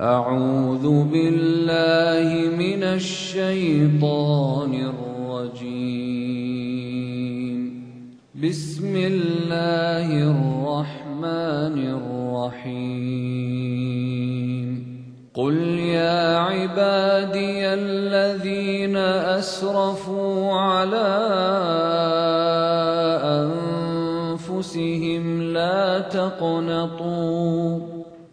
أعوذ بالله من الشيطان الرجيم. بسم الله الرحمن الرحيم. قل يا عبادي الذين أسرفوا على أنفسهم لا تقنطوا.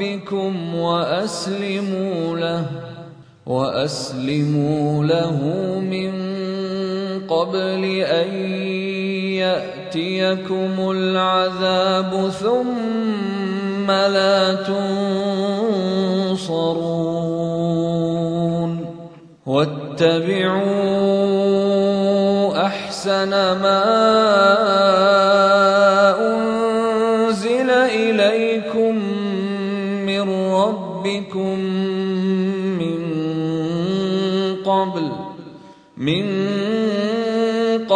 ربكم وأسلموا له وأسلموا له من قبل أن يأتيكم العذاب ثم لا تنصرون. واتبعوا أحسن ما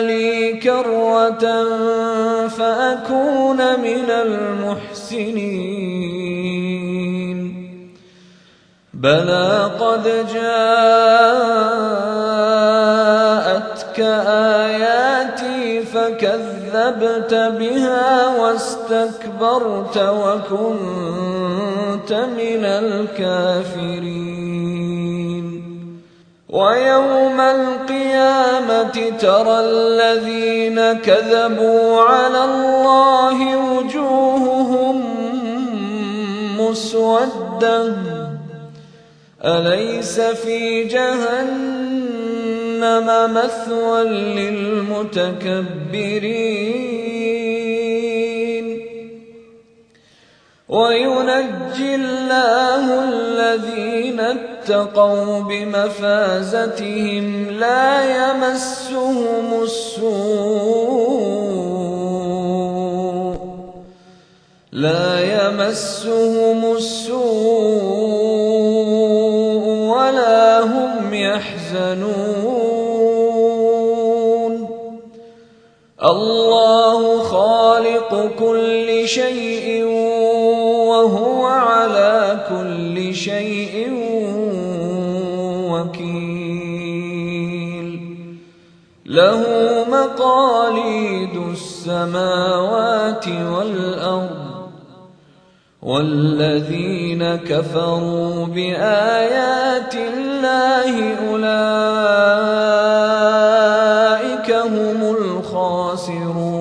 لي كرة فأكون من المحسنين. بلى قد جاءتك آياتي فكذبت بها واستكبرت وكنت من الكافرين. ويوم القيامة ترى الذين كذبوا على الله وجوههم مسودة. أليس في جهنم مثوى للمتكبرين؟ وينجي الله الذين اتقوا بمفازتهم لا يمسهم السوء لا يمسهم السوء ولا هم يحزنون الله خالق كل شيء كل شيء وكيل. له مقاليد السماوات والأرض والذين كفروا بآيات الله أولئك هم الخاسرون.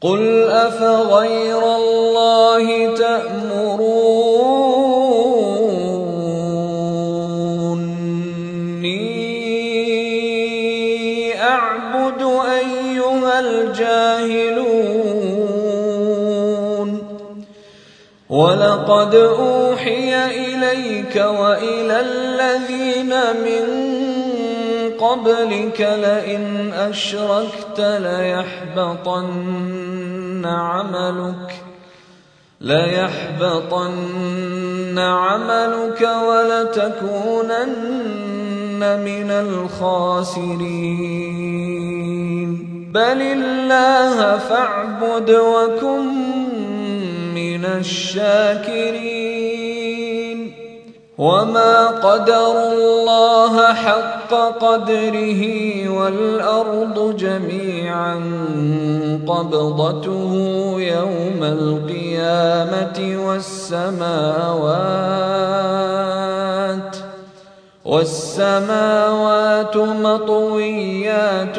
قل أفغير أيها الجاهلون. ولقد أوحي إليك وإلى الذين من قبلك لئن أشركت ليحبطن عملك ليحبطن عملك ولتكونن من الخاسرين. بل الله فاعبد وكن من الشاكرين. وما قدر الله حق قدره والأرض جميعا قبضته يوم القيامة والسماوات. والسماوات مطويات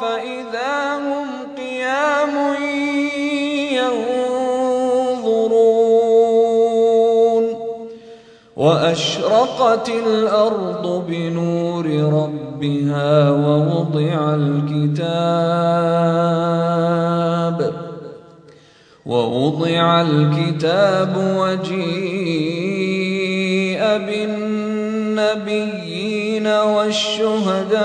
فإذا هم قيام ينظرون وأشرقت الأرض بنور ربها ووضع الكتاب ووضع الكتاب وجيء بالنبيين والشهداء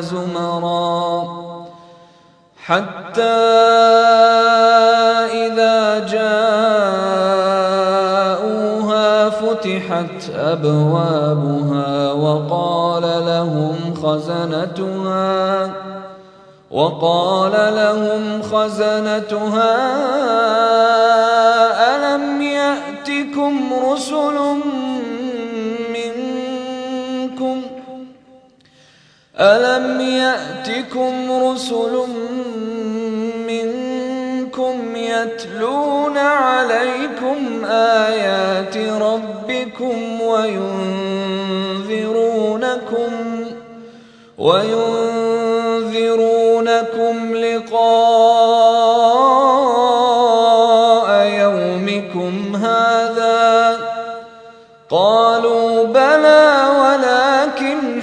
زمرا. حتى إذا جاءوها فتحت أبوابها وقال لهم خزنتها وقال لهم خزنتها ألم يأتكم رسل ألم يأتكم رسل منكم يتلون عليكم آيات ربكم وينذرونكم وينذرونكم لقاء يومكم هذا قالوا بلى ولكن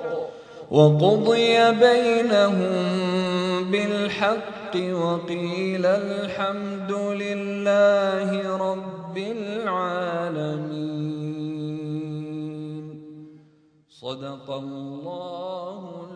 وقضي بينهم بالحق وقيل الحمد لله رب العالمين. صدق الله